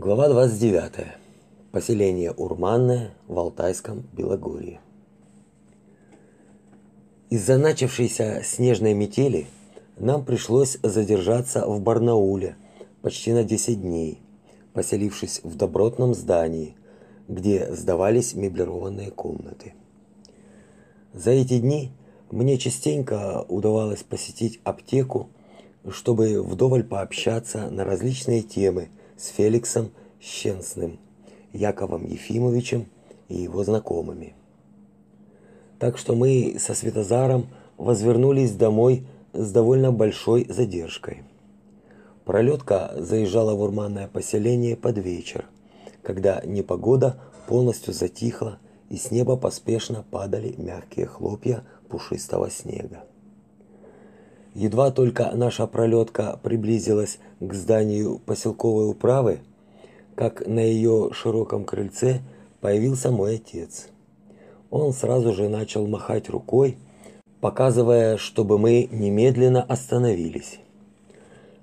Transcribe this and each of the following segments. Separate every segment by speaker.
Speaker 1: Глава 29. Поселение Урманное в Алтайском Белогорье. Из-за начавшейся снежной метели нам пришлось задержаться в Барнауле почти на 10 дней, поселившись в добротном здании, где сдавались меблированные комнаты. За эти дни мне частенько удавалось посетить аптеку, чтобы вдоволь пообщаться на различные темы с Феликсом Щенсным, Яковом Ефимовичем и его знакомыми. Так что мы со Светозаром возвернулись домой с довольно большой задержкой. Пролетка заезжала в урманное поселение под вечер, когда непогода полностью затихла и с неба поспешно падали мягкие хлопья пушистого снега. Едва только наша пролетка приблизилась к зданию поселковой управы, как на ее широком крыльце появился мой отец. Он сразу же начал махать рукой, показывая, чтобы мы немедленно остановились.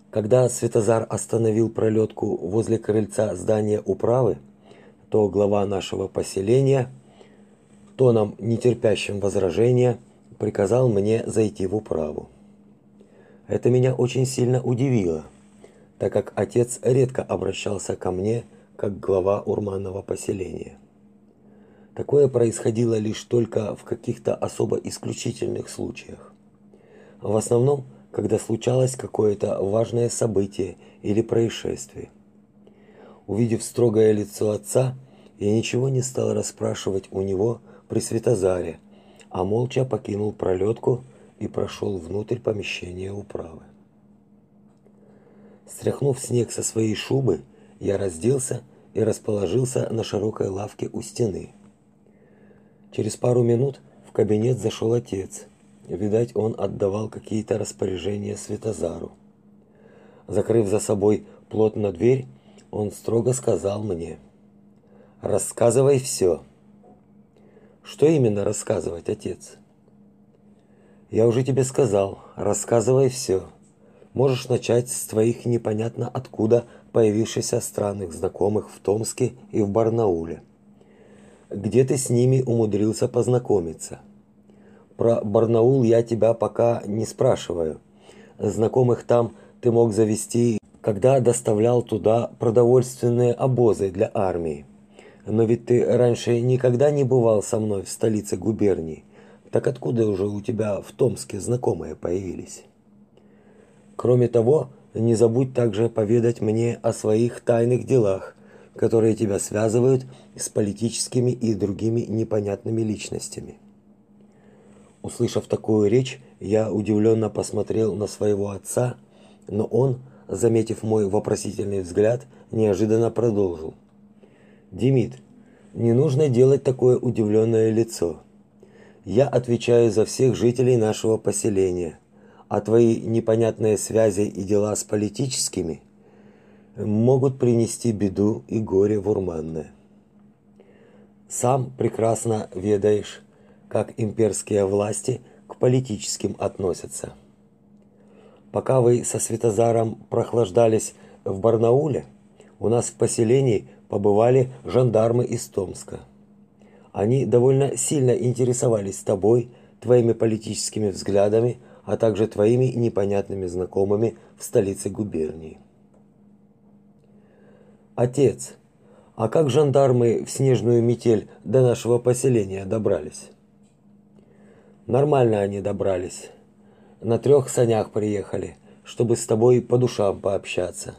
Speaker 1: Когда Светозар остановил пролетку возле крыльца здания управы, то глава нашего поселения, тоном нетерпящим возражения, приказал мне зайти в управу. Это меня очень сильно удивило, так как отец редко обращался ко мне как глава урманного поселения. Такое происходило лишь только в каких-то особо исключительных случаях. В основном, когда случалось какое-то важное событие или происшествие. Увидев строгое лицо отца, я ничего не стал расспрашивать у него при Светозаре, а молча покинул пролетку и прошел внутрь помещения управы. Стряхнув снег со своей шубы, я разделся и расположился на широкой лавке у стены. Через пару минут в кабинет зашел отец. Видать, он отдавал какие-то распоряжения Светозару. Закрыв за собой плотно дверь, он строго сказал мне: "Рассказывай все. Что именно рассказывать, отец? Я уже тебе сказал, рассказывай все. Можешь начать с твоих непонятно откуда появившихся странных знакомых в Томске и в Барнауле. Где ты с ними умудрился познакомиться? Про Барнаул я тебя пока не спрашиваю. Знакомых там ты мог завести, когда доставлял туда продовольственные обозы для армии. Но ведь ты раньше никогда не бывал со мной в столице губернии так откуда уже у тебя в Томске знакомые появились? Кроме того, не забудь также поведать мне о своих тайных делах, которые тебя связывают с политическими и другими непонятными личностями. Услышав такую речь, я удивленно посмотрел на своего отца, но он, заметив мой вопросительный взгляд, неожиданно продолжил: "Димит, не нужно делать такое удивленное лицо. Я отвечаю за всех жителей нашего поселения, а твои непонятные связи и дела с политическими могут принести беду и горе в Урманное. Сам прекрасно ведаешь, как имперские власти к политическим относятся. Пока вы со Светозаром прохлаждались в Барнауле, у нас в поселении побывали жандармы из Томска. Они довольно сильно интересовались тобой, твоими политическими взглядами, а также твоими непонятными знакомыми в столице губернии. Отец, а как жандармы в снежную метель до нашего поселения добрались? Нормально они добрались. На трех санях приехали, чтобы с тобой по душам пообщаться.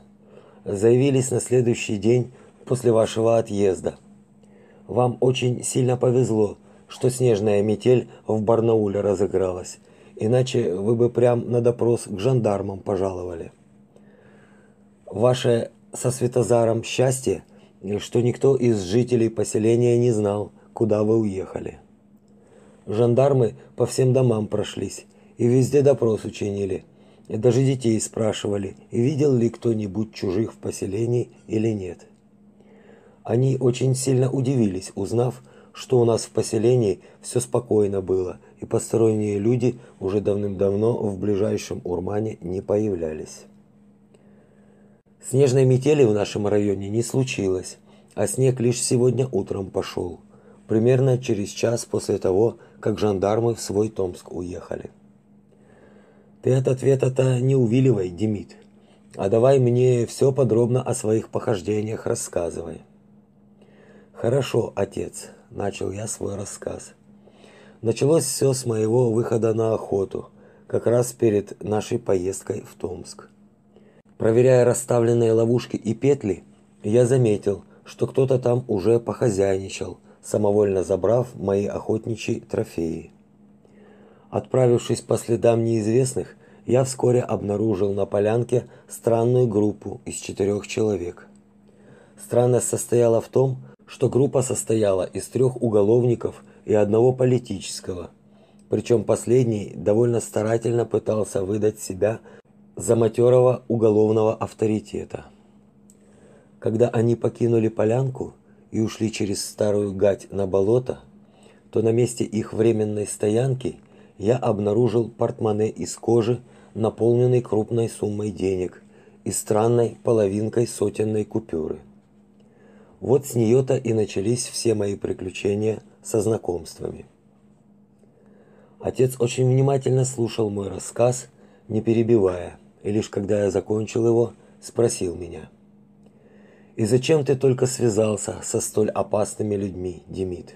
Speaker 1: Заявились на следующий день после вашего отъезда – вам очень сильно повезло, что снежная метель в Барнауле разыгралась, иначе вы бы прям на допрос к жандармам пожаловали. Ваше со Светозаром счастье, что никто из жителей поселения не знал, куда вы уехали. Жандармы по всем домам прошлись и везде допрос учинили. И даже детей спрашивали, видел ли кто-нибудь чужих в поселении или нет. Они очень сильно удивились, узнав, что у нас в поселении все спокойно было, и посторонние люди уже давным-давно в ближайшем Урмане не появлялись. Снежной метели в нашем районе не случилось, а снег лишь сегодня утром пошел, примерно через час после того, как жандармы в свой Томск уехали. Ты от ответа-то не увиливай, Демид. А давай мне все подробно о своих похождениях рассказывай. Хорошо, отец, начал я свой рассказ. Началось все с моего выхода на охоту, как раз перед нашей поездкой в Томск. Проверяя расставленные ловушки и петли, я заметил, что кто-то там уже похозяйничал, самовольно забрав мои охотничьи трофеи. Отправившись по следам неизвестных, я вскоре обнаружил на полянке странную группу из четырех человек. Странность состояла в том, что группа состояла из трех уголовников и одного политического. Причем последний довольно старательно пытался выдать себя за матерого уголовного авторитета. Когда они покинули полянку и ушли через старую гать на болото, то на месте их временной стоянки я обнаружил портмоне из кожи, наполненный крупной суммой денег и странной половинкой сотенной купюры. Вот с нее-то и начались все мои приключения со знакомствами. Отец очень внимательно слушал мой рассказ, не перебивая, и лишь когда я закончил его, спросил меня: "И зачем ты только связался со столь опасными людьми, Демид?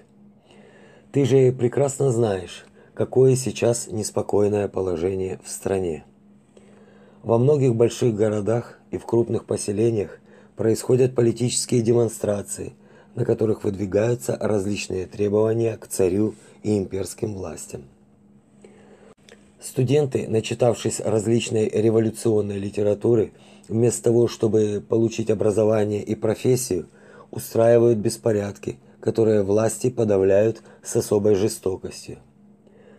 Speaker 1: Ты же прекрасно знаешь, какое сейчас неспокойное положение в стране. Во многих больших городах и в крупных поселениях происходят политические демонстрации, на которых выдвигаются различные требования к царю и имперским властям. Студенты, начитавшись различной революционной литературы, вместо того, чтобы получить образование и профессию, устраивают беспорядки, которые власти подавляют с особой жестокостью.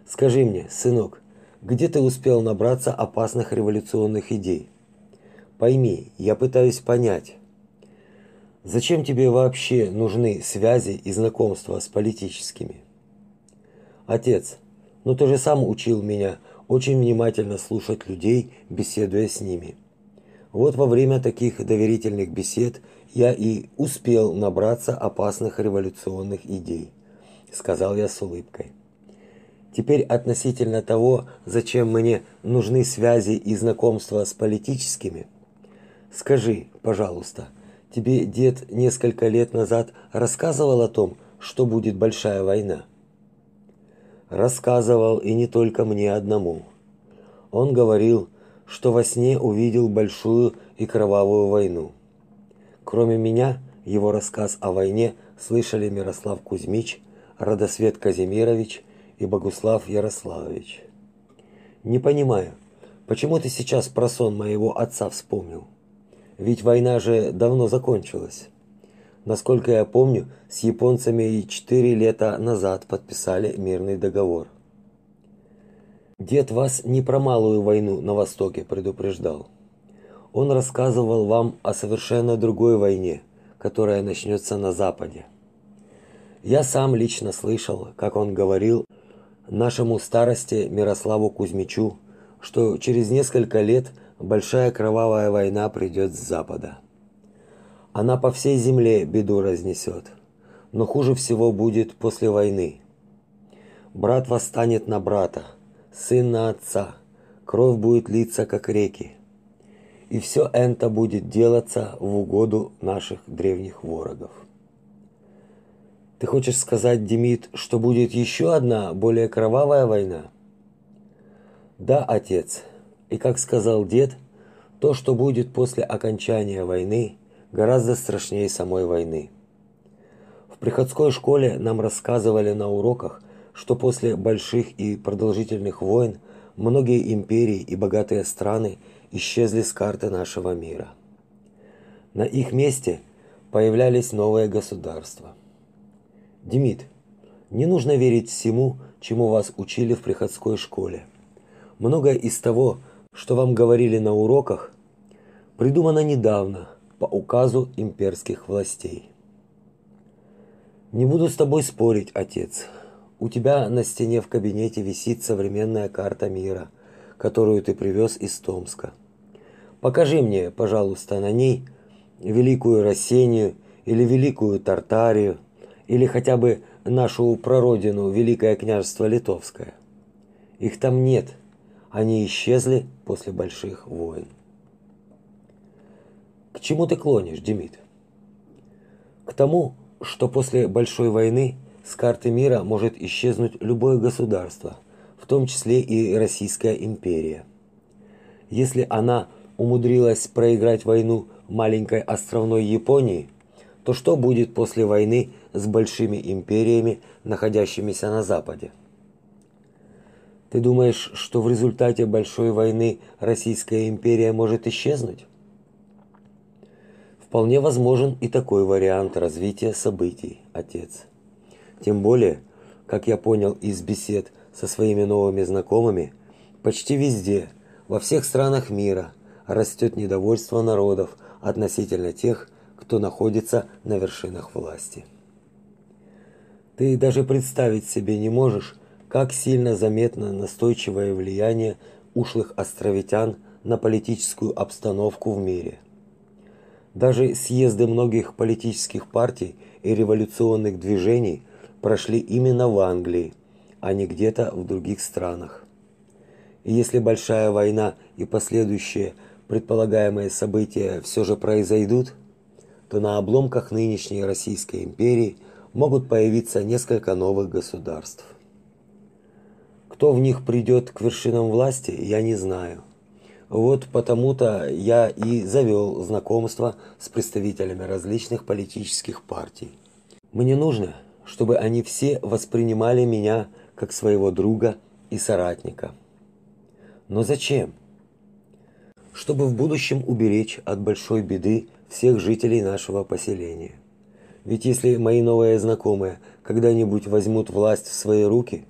Speaker 1: Скажи мне, сынок, где ты успел набраться опасных революционных идей? Пойми, я пытаюсь понять. Зачем тебе вообще нужны связи и знакомства с политическими? Отец, ну ты же сам учил меня очень внимательно слушать людей, беседуя с ними. Вот во время таких доверительных бесед я и успел набраться опасных революционных идей, сказал я с улыбкой. Теперь относительно того, зачем мне нужны связи и знакомства с политическими. Скажи, пожалуйста, тебе дед несколько лет назад рассказывал о том, что будет большая война? Рассказывал и не только мне одному. Он говорил, что во сне увидел большую и кровавую войну. Кроме меня, его рассказ о войне слышали Мирослав Кузьмич, Радосвет Казимирович и Богуслав Ярославович. Не понимаю, почему ты сейчас про сон моего отца вспомнил? Ведь война же давно закончилась. Насколько я помню, с японцами и четыре лета назад подписали мирный договор. Дед вас не про малую войну на востоке предупреждал. Он рассказывал вам о совершенно другой войне, которая начнется на западе. Я сам лично слышал, как он говорил нашему старости Мирославу Кузьмичу, что через несколько лет большая кровавая война придет с запада. Она по всей земле беду разнесет, но хуже всего будет после войны. Брат восстанет на брата, сын на отца, кровь будет литься как реки. И все это будет делаться в угоду наших древних ворогов. Ты хочешь сказать, Демид, что будет еще одна, более кровавая война? Да, отец. И как сказал дед, то, что будет после окончания войны, гораздо страшнее самой войны. В приходской школе нам рассказывали на уроках, что после больших и продолжительных войн многие империи и богатые страны исчезли с карты нашего мира. На их месте появлялись новые государства. Демид, не нужно верить всему, чему вас учили в приходской школе. Многое из того, что вам говорили на уроках, придумано недавно по указу имперских властей. Не буду с тобой спорить, отец. У тебя на стене в кабинете висит современная карта мира, которую ты привез из Томска. Покажи мне, пожалуйста, на ней великую Рассению или великую Тартарию, или хотя бы нашу прародину Великое княжество Литовское. Их там нет. Они исчезли после больших войн. К чему ты клонишь, Демид? К тому, что после большой войны с карты мира может исчезнуть любое государство, в том числе и Российская империя. Если она умудрилась проиграть войну маленькой островной Японии, то что будет после войны с большими империями, находящимися на западе? Ты думаешь, что в результате большой войны Российская империя может исчезнуть? Вполне возможен и такой вариант развития событий, отец. Тем более, как я понял из бесед со своими новыми знакомыми, почти везде, во всех странах мира растет недовольство народов относительно тех, кто находится на вершинах власти. Ты даже представить себе не можешь, как сильно заметно настойчивое влияние ушлых островитян на политическую обстановку в мире. Даже съезды многих политических партий и революционных движений прошли именно в Англии, а не где-то в других странах. И если большая война и последующие предполагаемые события все же произойдут, то на обломках нынешней Российской империи могут появиться несколько новых государств. Кто в них придет к вершинам власти, я не знаю. Вот потому-то я и завел знакомство с представителями различных политических партий. Мне нужно, чтобы они все воспринимали меня как своего друга и соратника. Но зачем? Чтобы в будущем уберечь от большой беды всех жителей нашего поселения. Ведь если мои новые знакомые когда-нибудь возьмут власть в свои руки,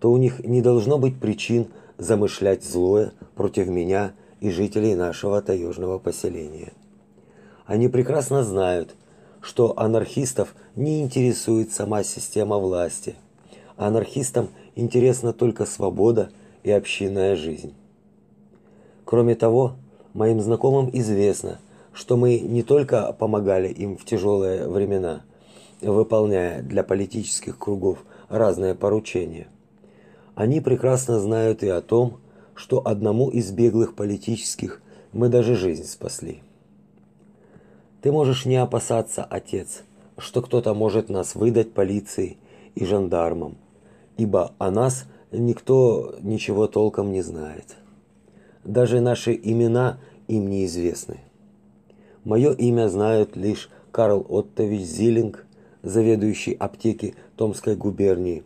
Speaker 1: то у них не должно быть причин замышлять злое против меня и жителей нашего таежного поселения. Они прекрасно знают, что анархистов не интересует сама система власти. Анархистам интересна только свобода и общинная жизнь. Кроме того, моим знакомым известно, что мы не только помогали им в тяжелые времена, выполняя для политических кругов разные поручения, они прекрасно знают и о том, что одному из беглых политических мы даже жизнь спасли. Ты можешь не опасаться, отец, что кто-то может нас выдать полиции и жандармам, ибо о нас никто ничего толком не знает. Даже наши имена им неизвестны. Мое имя знают лишь Карл Оттович Зилинг, заведующий аптеки Томской губернии,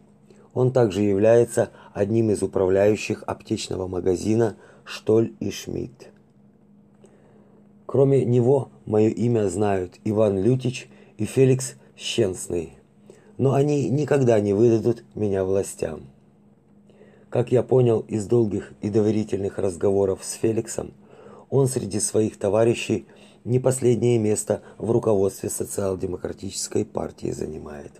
Speaker 1: он также является одним из управляющих аптечного магазина Штоль и Шмидт. Кроме него, мое имя знают Иван Лютич и Феликс Щенсный, но они никогда не выдадут меня властям. Как я понял из долгих и доверительных разговоров с Феликсом, он среди своих товарищей не последнее место в руководстве социал-демократической партии занимает.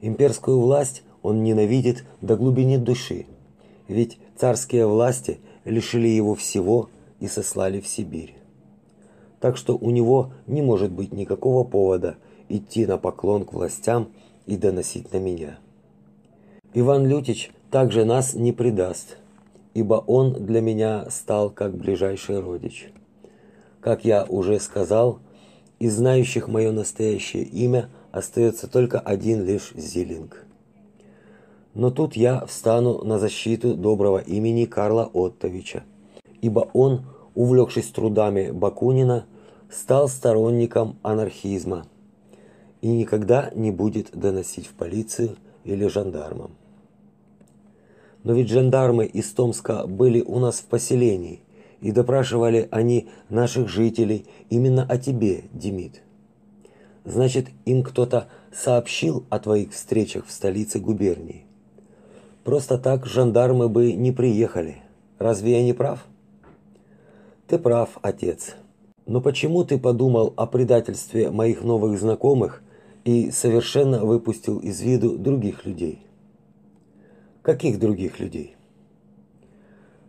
Speaker 1: Имперскую власть он ненавидит до глубины души, ведь царские власти лишили его всего и сослали в Сибирь. Так что у него не может быть никакого повода идти на поклон к властям и доносить на меня. Иван Лютич также нас не предаст, ибо он для меня стал как ближайший родич. Как я уже сказал, из знающих мое настоящее имя остается только один лишь Зилинг. Но тут я встану на защиту доброго имени Карла Оттовича, ибо он, увлекшись трудами Бакунина, стал сторонником анархизма и никогда не будет доносить в полицию или жандармам. Но ведь жандармы из Томска были у нас в поселении, и допрашивали они наших жителей именно о тебе, Демид. Значит, им кто-то сообщил о твоих встречах в столице губернии. Просто так жандармы бы не приехали. Разве я не прав? Ты прав, отец. Но почему ты подумал о предательстве моих новых знакомых и совершенно выпустил из виду других людей? Каких других людей?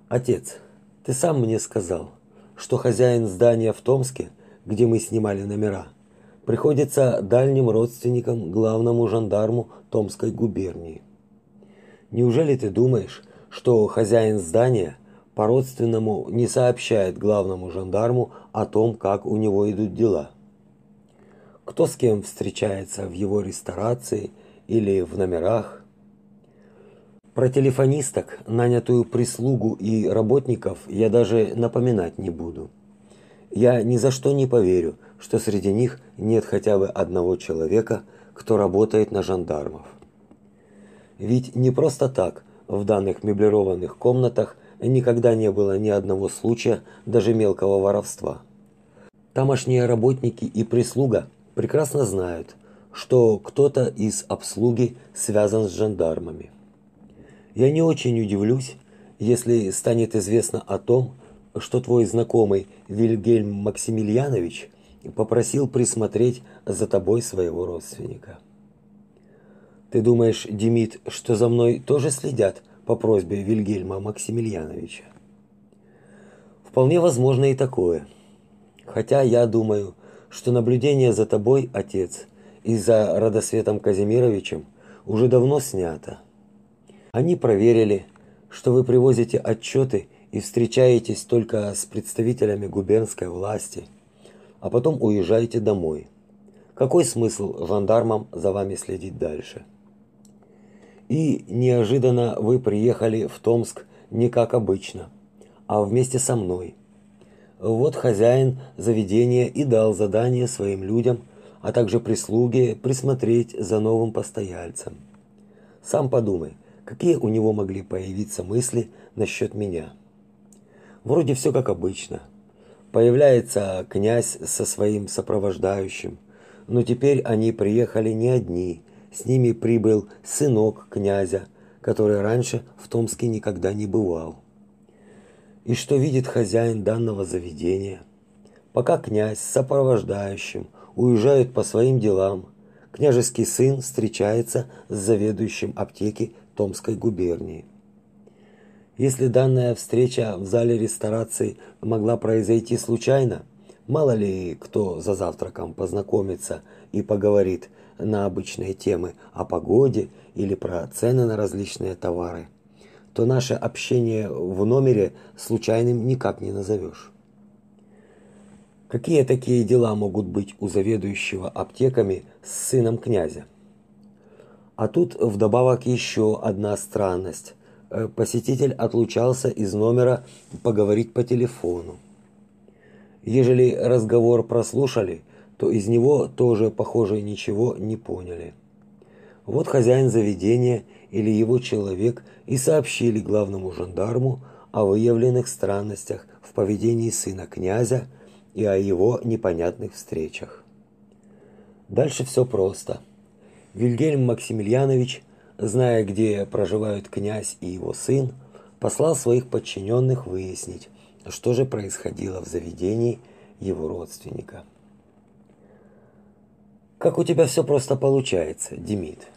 Speaker 1: Отец, ты сам мне сказал, что хозяин здания в Томске, где мы снимали номера, приходится дальним родственником главному жандарму Томской губернии. Неужели ты думаешь, что хозяин здания по-родственному не сообщает главному жандарму о том, как у него идут дела? Кто с кем встречается в его ресторации или в номерах? Про телефонисток, нанятую прислугу и работников я даже напоминать не буду. Я ни за что не поверю, что среди них нет хотя бы одного человека, кто работает на жандармов. Ведь не просто так в данных меблированных комнатах никогда не было ни одного случая даже мелкого воровства. Тамошние работники и прислуга прекрасно знают, что кто-то из обслуги связан с жандармами. Я не очень удивлюсь, если станет известно о том, что твой знакомый Вильгельм Максимiliaнович попросил присмотреть за тобой своего родственника. Ты думаешь, Демид, что за мной тоже следят по просьбе Вильгельма Максимилиановича? Вполне возможно и такое. Хотя я думаю, что наблюдение за тобой, отец, и за Радосветом Казимировичем уже давно снято. Они проверили, что вы привозите отчеты и встречаетесь только с представителями губернской власти, а потом уезжаете домой. Какой смысл жандармам за вами следить дальше? И неожиданно вы приехали в Томск не как обычно, а вместе со мной. Вот хозяин заведения и дал задание своим людям, а также прислуге присмотреть за новым постояльцем. Сам подумай, какие у него могли появиться мысли насчет меня. Вроде все как обычно. Появляется князь со своим сопровождающим, но теперь они приехали не одни, с ними прибыл сынок князя, который раньше в Томске никогда не бывал. И что видит хозяин данного заведения? Пока князь с сопровождающим уезжают по своим делам, княжеский сын встречается с заведующим аптеки Томской губернии. Если данная встреча в зале ресторации могла произойти случайно, мало ли кто за завтраком познакомится и поговорит на обычные темы о погоде или про цены на различные товары, то наше общение в номере случайным никак не назовешь. Какие такие дела могут быть у заведующего аптеками с сыном князя? А тут вдобавок еще одна странность. Э, посетитель отлучался из номера поговорить по телефону. Ежели разговор прослушали, то из него тоже, похоже, ничего не поняли. Вот хозяин заведения или его человек и сообщили главному жандарму о выявленных странностях в поведении сына князя и о его непонятных встречах. Дальше все просто. Вильгельм Максимiliaнович, зная, где проживают князь и его сын, послал своих подчиненных выяснить, что же происходило в заведении его родственника. Как у тебя все просто получается, Демид.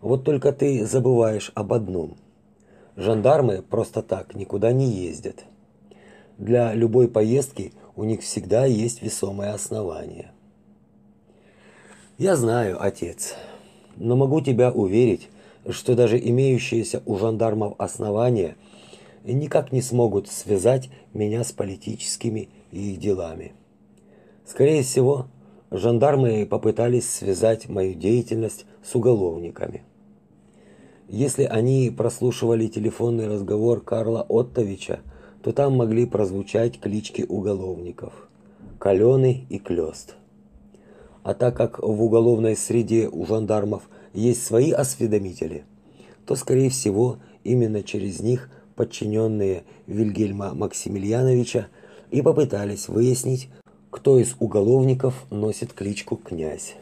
Speaker 1: Вот только ты забываешь об одном. Жандармы просто так никуда не ездят. Для любой поездки у них всегда есть весомое основание. Я знаю, отец, но могу тебя уверить, что даже имеющиеся у жандармов основания никак не смогут связать меня с политическими их делами. Скорее всего, жандармы попытались связать мою деятельность с уголовниками. Если они прослушивали телефонный разговор Карла Оттовича, то там могли прозвучать клички уголовников – Каленый и Клёст. А так как в уголовной среде у жандармов есть свои осведомители, то, скорее всего, именно через них подчиненные Вильгельма Максимилиановича и попытались выяснить, кто из уголовников носит кличку князь.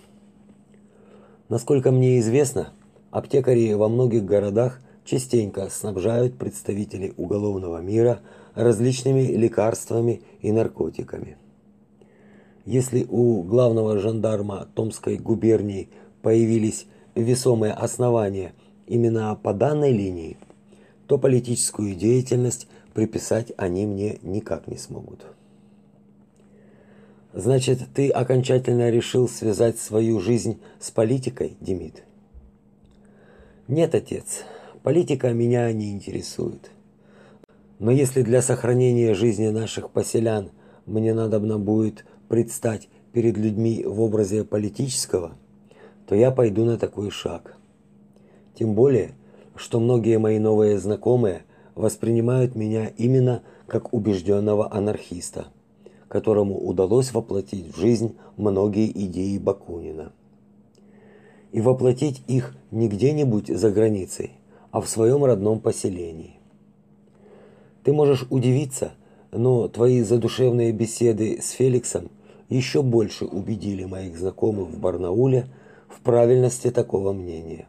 Speaker 1: Насколько мне известно, аптекари во многих городах частенько снабжают представителей уголовного мира различными лекарствами и наркотиками. Если у главного жандарма Томской губернии появились весомые основания именно по данной линии, то политическую деятельность приписать они мне никак не смогут. Значит, ты окончательно решил связать свою жизнь с политикой, Демид? Нет, отец. Политика меня не интересует. Но если для сохранения жизни наших поселян мне надобно будет предстать перед людьми в образе политического, то я пойду на такой шаг. Тем более, что многие мои новые знакомые воспринимают меня именно как убежденного анархиста, которому удалось воплотить в жизнь многие идеи Бакунина. И воплотить их не где-нибудь за границей, а в своем родном поселении. Ты можешь удивиться, но твои задушевные беседы с Феликсом еще больше убедили моих знакомых в Барнауле в правильности такого мнения.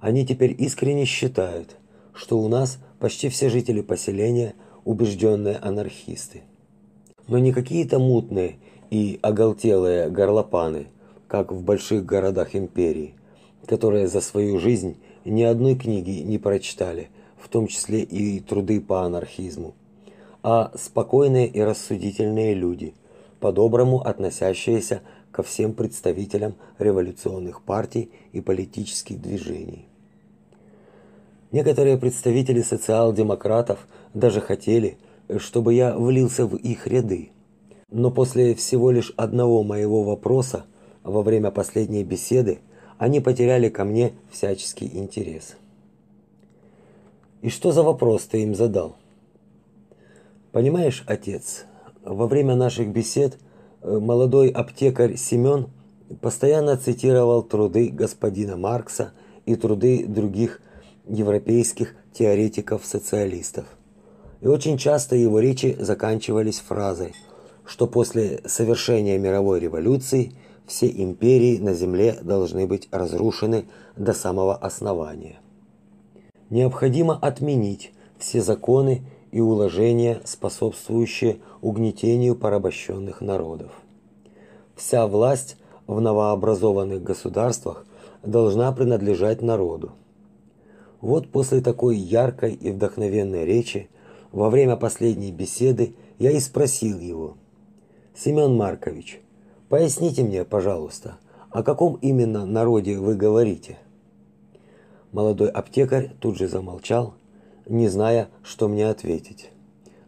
Speaker 1: Они теперь искренне считают, что у нас почти все жители поселения убежденные анархисты. Но не какие-то мутные и оголтелые горлопаны, как в больших городах империи, которые за свою жизнь ни одной книги не прочитали – в том числе и труды по анархизму, а спокойные и рассудительные люди, по-доброму относящиеся ко всем представителям революционных партий и политических движений. Некоторые представители социал-демократов даже хотели, чтобы я влился в их ряды. Но после всего лишь одного моего вопроса во время последней беседы они потеряли ко мне всяческий интерес. И что за вопрос ты им задал? Понимаешь, отец, во время наших бесед молодой аптекарь Семен постоянно цитировал труды господина Маркса и труды других европейских теоретиков-социалистов. И очень часто его речи заканчивались фразой, что после совершения мировой революции все империи на земле должны быть разрушены до самого основания необходимо отменить все законы и уложения, способствующие угнетению порабощенных народов. Вся власть в новообразованных государствах должна принадлежать народу. Вот после такой яркой и вдохновенной речи во время последней беседы я и спросил его: "Семен Маркович, поясните мне, пожалуйста, о каком именно народе вы говорите?" Молодой аптекарь тут же замолчал, не зная, что мне ответить.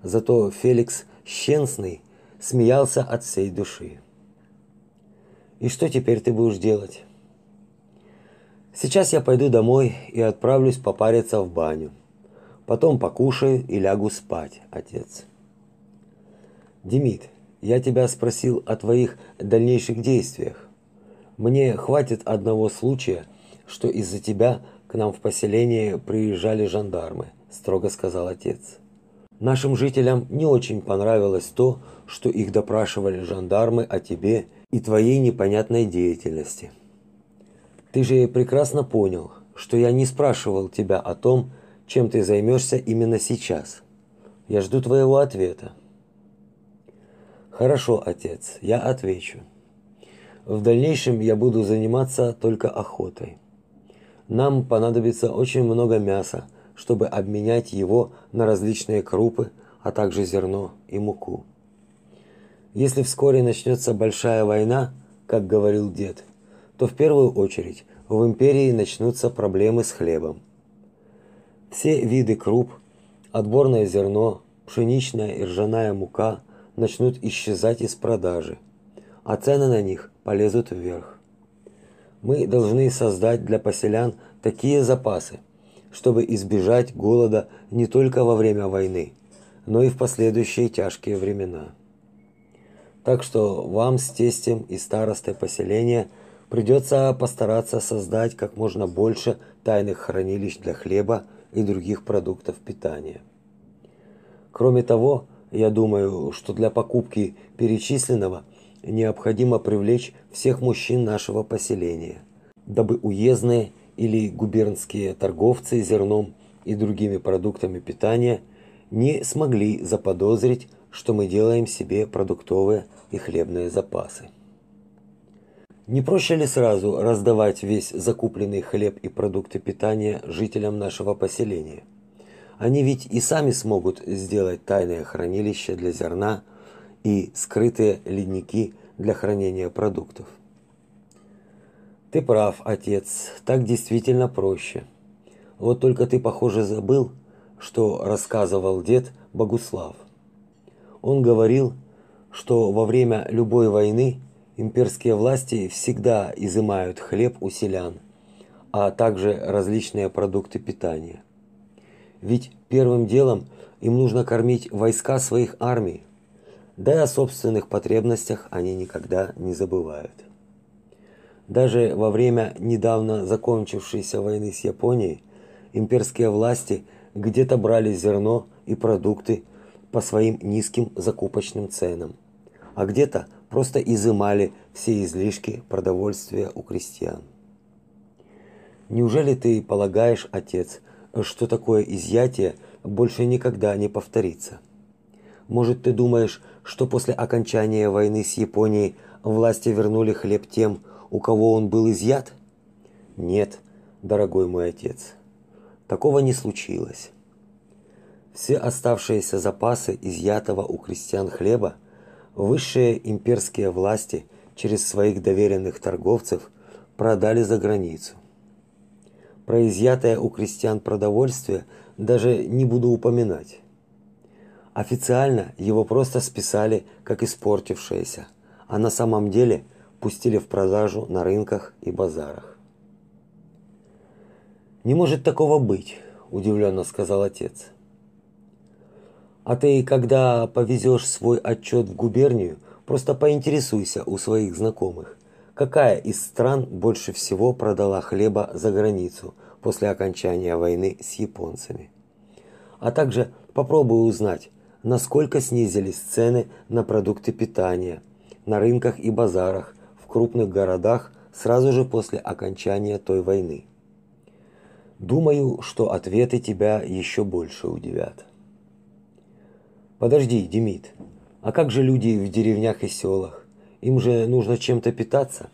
Speaker 1: Зато Феликс Щенсный смеялся от всей души. И что теперь ты будешь делать? Сейчас я пойду домой и отправлюсь попариться в баню. Потом покушаю и лягу спать, отец. Демид, я тебя спросил о твоих дальнейших действиях. Мне хватит одного случая, что из-за тебя к нам в поселение приезжали жандармы, строго сказал отец. Нашим жителям не очень понравилось то, что их допрашивали жандармы о тебе и твоей непонятной деятельности. Ты же прекрасно понял, что я не спрашивал тебя о том, чем ты займешься именно сейчас. Я жду твоего ответа. Хорошо, отец, я отвечу. В дальнейшем я буду заниматься только охотой нам понадобится очень много мяса, чтобы обменять его на различные крупы, а также зерно и муку. Если вскоре начнется большая война, как говорил дед, то в первую очередь в империи начнутся проблемы с хлебом. Все виды круп, отборное зерно, пшеничная и ржаная мука начнут исчезать из продажи, а цены на них полезут вверх. Мы должны создать для поселян такие запасы, чтобы избежать голода не только во время войны, но и в последующие тяжкие времена. Так что вам с тестем и старостой поселения придется постараться создать как можно больше тайных хранилищ для хлеба и других продуктов питания. Кроме того, я думаю, что для покупки перечисленного – необходимо привлечь всех мужчин нашего поселения, дабы уездные или губернские торговцы зерном и другими продуктами питания не смогли заподозрить, что мы делаем себе продуктовые и хлебные запасы. Не проще ли сразу раздавать весь закупленный хлеб и продукты питания жителям нашего поселения? Они ведь и сами смогут сделать тайное хранилище для зерна, и скрытые ледники для хранения продуктов. Ты прав, отец, так действительно проще. Вот только ты, похоже, забыл, что рассказывал дед Богуслав. Он говорил, что во время любой войны имперские власти всегда изымают хлеб у селян, а также различные продукты питания. Ведь первым делом им нужно кормить войска своих армий, да и о собственных потребностях они никогда не забывают. Даже во время недавно закончившейся войны с Японией имперские власти где-то брали зерно и продукты по своим низким закупочным ценам, а где-то просто изымали все излишки продовольствия у крестьян. Неужели ты полагаешь, отец, что такое изъятие больше никогда не повторится? Может, ты думаешь, что после окончания войны с Японией власти вернули хлеб тем, у кого он был изъят? Нет, дорогой мой отец. Такого не случилось. Все оставшиеся запасы изъятого у крестьян хлеба высшие имперские власти через своих доверенных торговцев продали за границу. Про изъятое у крестьян продовольствие даже не буду упоминать. Официально его просто списали как испортившееся, а на самом деле пустили в продажу на рынках и базарах. Не может такого быть, удивленно сказал отец. А ты, когда повезешь свой отчет в губернию, просто поинтересуйся у своих знакомых, какая из стран больше всего продала хлеба за границу после окончания войны с японцами. А также попробуй узнать, насколько снизились цены на продукты питания на рынках и базарах крупных городах сразу же после окончания той войны. Думаю, что ответы тебя еще больше удивят. Подожди, Демид. А как же люди в деревнях и селах? Им же нужно чем-то питаться.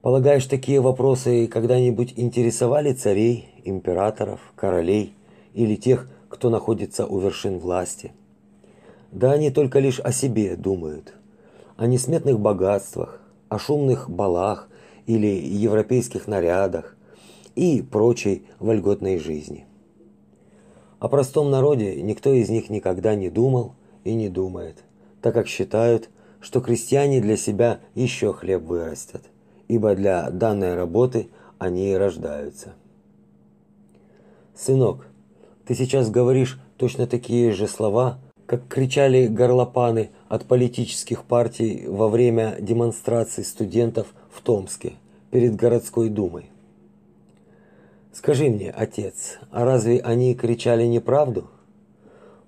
Speaker 1: Полагаешь, такие вопросы когда-нибудь интересовали царей, императоров, королей или тех, кто находится у вершин власти. Да они только лишь о себе думают, о несметных богатствах, о шумных балах или европейских нарядах и прочей вольготной жизни. О простом народе никто из них никогда не думал и не думает, так как считают, что крестьяне для себя еще хлеб вырастят, ибо для данной работы они и рождаются. Сынок, ты сейчас говоришь точно такие же слова, как кричали горлопаны от политических партий во время демонстраций студентов в Томске перед городской думой. Скажи мне, отец, а разве они кричали неправду?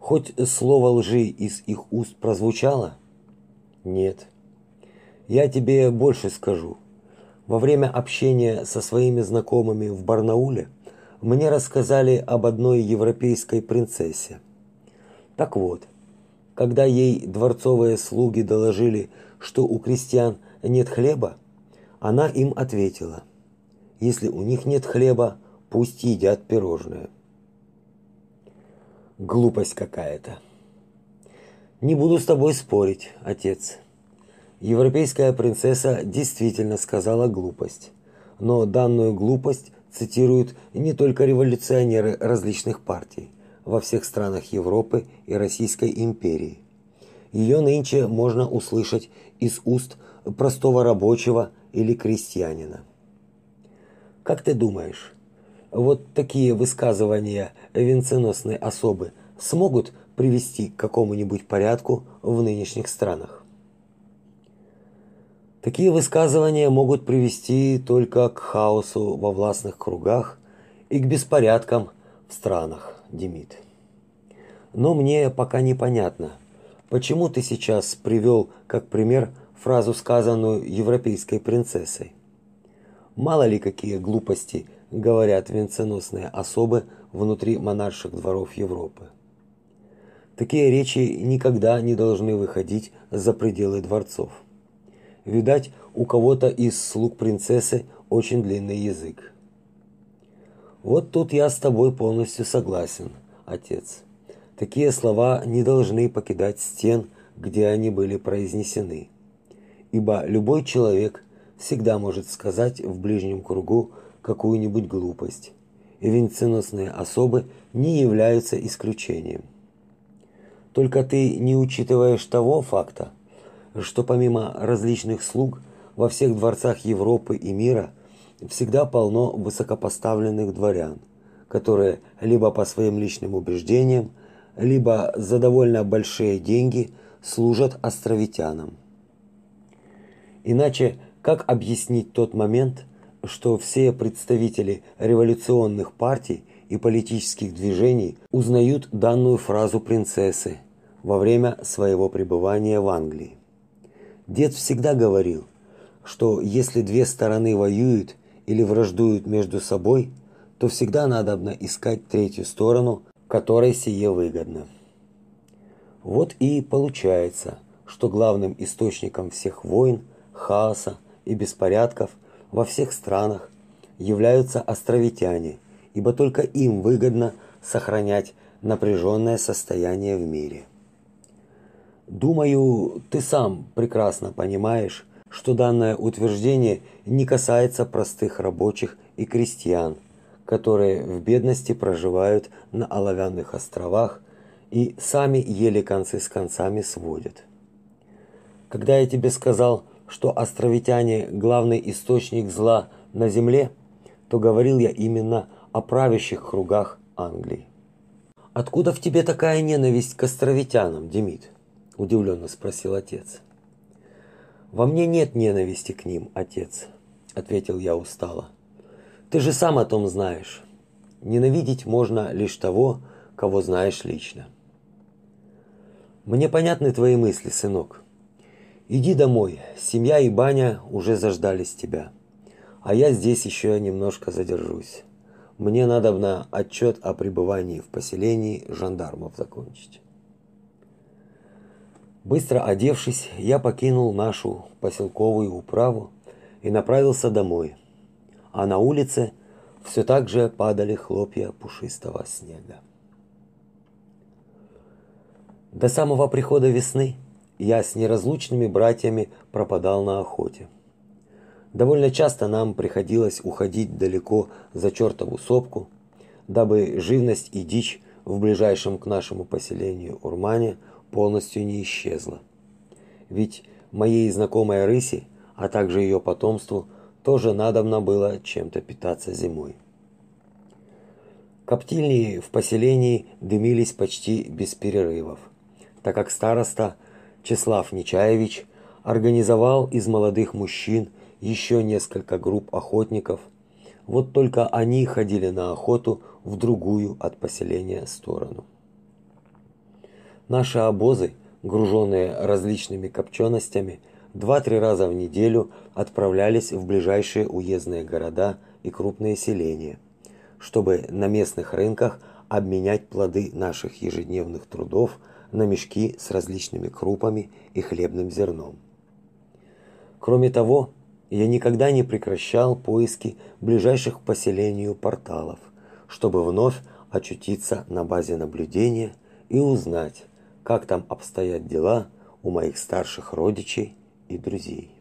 Speaker 1: Хоть слово лжи из их уст прозвучало? Нет. Я тебе больше скажу. Во время общения со своими знакомыми в Барнауле мне рассказали об одной европейской принцессе. Так вот, когда ей дворцовые слуги доложили, что у крестьян нет хлеба, она им ответила: "Если у них нет хлеба, пусть едят пирожные". Глупость какая-то. Не буду с тобой спорить, отец. Европейская принцесса действительно сказала глупость, но данную глупость цитируют не только революционеры различных партий во всех странах Европы и Российской империи. Ее нынче можно услышать из уст простого рабочего или крестьянина. Как ты думаешь, вот такие высказывания венценосной особы смогут привести к какому-нибудь порядку в нынешних странах? Такие высказывания могут привести только к хаосу во властных кругах и к беспорядкам в странах, Демид. Но мне пока непонятно, почему ты сейчас привел как пример фразу, сказанную европейской принцессой. Мало ли какие глупости говорят венценосные особы внутри монарших дворов Европы. Такие речи никогда не должны выходить за пределы дворцов. Видать, у кого-то из слуг принцессы очень длинный язык. Вот тут я с тобой полностью согласен, отец. Такие слова не должны покидать стен, где они были произнесены. Ибо любой человек всегда может сказать в ближнем кругу какую-нибудь глупость, и венценосные особы не являются исключением. Только ты не учитываешь того факта, что помимо различных слуг во всех дворцах Европы и мира всегда полно высокопоставленных дворян, которые либо по своим личным убеждениям, либо за довольно большие деньги служат островитянам. Иначе как объяснить тот момент, что все представители революционных партий и политических движений узнают данную фразу принцессы во время своего пребывания в Англии? Дед всегда говорил, что если две стороны воюют или враждуют между собой, то всегда надобно искать третью сторону, которой сие выгодно. Вот и получается, что главным источником всех войн, хаоса и беспорядков во всех странах являются островитяне, ибо только им выгодно сохранять напряженное состояние в мире. Думаю, ты сам прекрасно понимаешь, что данное утверждение не касается простых рабочих и крестьян, которые в бедности проживают на оловянных островах и сами еле концы с концами сводят. Когда я тебе сказал, что островитяне главный источник зла на земле, то говорил я именно о правящих кругах Англии. Откуда в тебе такая ненависть к островитянам, Демид? удивленно спросил отец. Во мне нет ненависти к ним, отец, ответил я устало. Ты же сам о том знаешь. Ненавидеть можно лишь того, кого знаешь лично. Мне понятны твои мысли, сынок. Иди домой. Семья и баня уже заждались тебя. А я здесь еще немножко задержусь. Мне надо на отчет о пребывании в поселении жандармов закончить. Быстро одевшись, я покинул нашу поселковую управу и направился домой. А на улице все так же падали хлопья пушистого снега. До самого прихода весны я с неразлучными братьями пропадал на охоте. Довольно часто нам приходилось уходить далеко за чертову сопку, дабы живность и дичь в ближайшем к нашему поселению Урмане полностью не исчезла. Ведь моей знакомой рыси, а также ее потомству, тоже надобно было чем-то питаться зимой. Коптильни в поселении дымились почти без перерывов, так как староста Числав Нечаевич организовал из молодых мужчин еще несколько групп охотников. Вот только они ходили на охоту в другую от поселения сторону. Наши обозы, груженные различными копченостями, два-три раза в неделю отправлялись в ближайшие уездные города и крупные селения, чтобы на местных рынках обменять плоды наших ежедневных трудов – на мешки с различными крупами и хлебным зерном. Кроме того, я никогда не прекращал поиски ближайших к поселению порталов, чтобы вновь очутиться на базе наблюдения и узнать, как там обстоят дела у моих старших родичей и друзей.